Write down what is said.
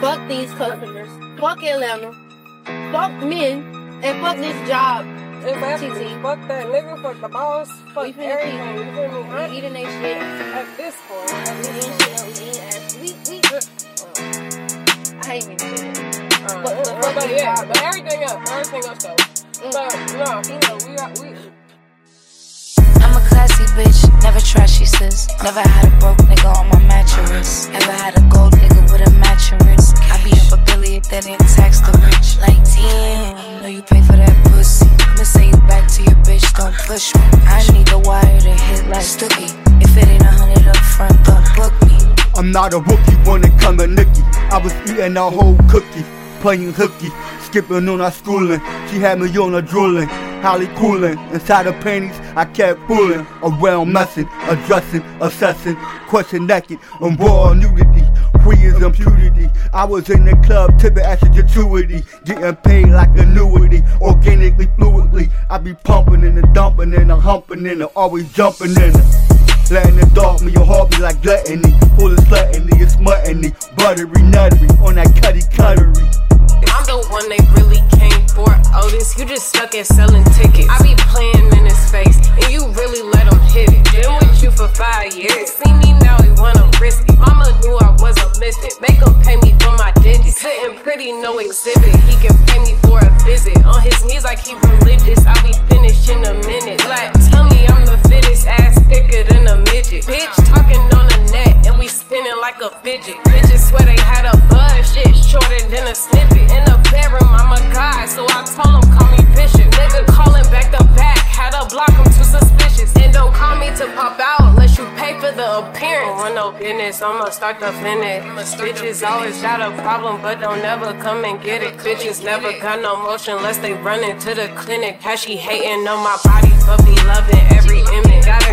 Fuck these customers. Fuck Atlanta. Fuck men. And fuck this job. Exactly. TT. Fuck that nigga, fuck the boss, fuck We finna everything. You feel me? We Huh? eating they shit. At this point, at We this eating shit. We eating ass. We, we, I hate me. Uh, But- but- but, but- yeah, but everything else, everything else though. Mm. But no, you know, we got we. I'm a classy bitch, never trashy sis. Never had a broke nigga on my mattress. Ever had a need the wire to hit like. If it ain't a hundred up front, don't book me. I'm not a rookie when it come to Nikki. I was eating a whole cookie, playing hooky, skipping on our schooling. She had me on a drooling, Holly cooling. Inside her panties, I kept fooling, around messing, addressing, assessing, question naked, and raw nudity. Free as impunity. I was in the club, tipping as a gratuity, getting paid like annuity, organically, fluidly. I be pumping and dumping and a humping and a always jumping in it. Letting the dog me your heart be like gluttony Full of slutiny, it's muttony Buttery, nuttery, on that cutty cuttery I'm the one they really came for. Otis, you just stuck at selling tickets. I be playing in his face, and you really let him hit it. Been with you for five years. See me now, he wanna risk it. Mama knew I. Make him pay me for my digits. Sitting pretty, no exhibit. He can pay me for a visit. On his knees like he religious. I'll be finished in a minute. Like, Don't run no business, I'ma start the it. Bitches always got a problem, but don't never come and get it. Bitches never got no motion unless they run into the clinic. How she hating on my body, but be loving every image. Got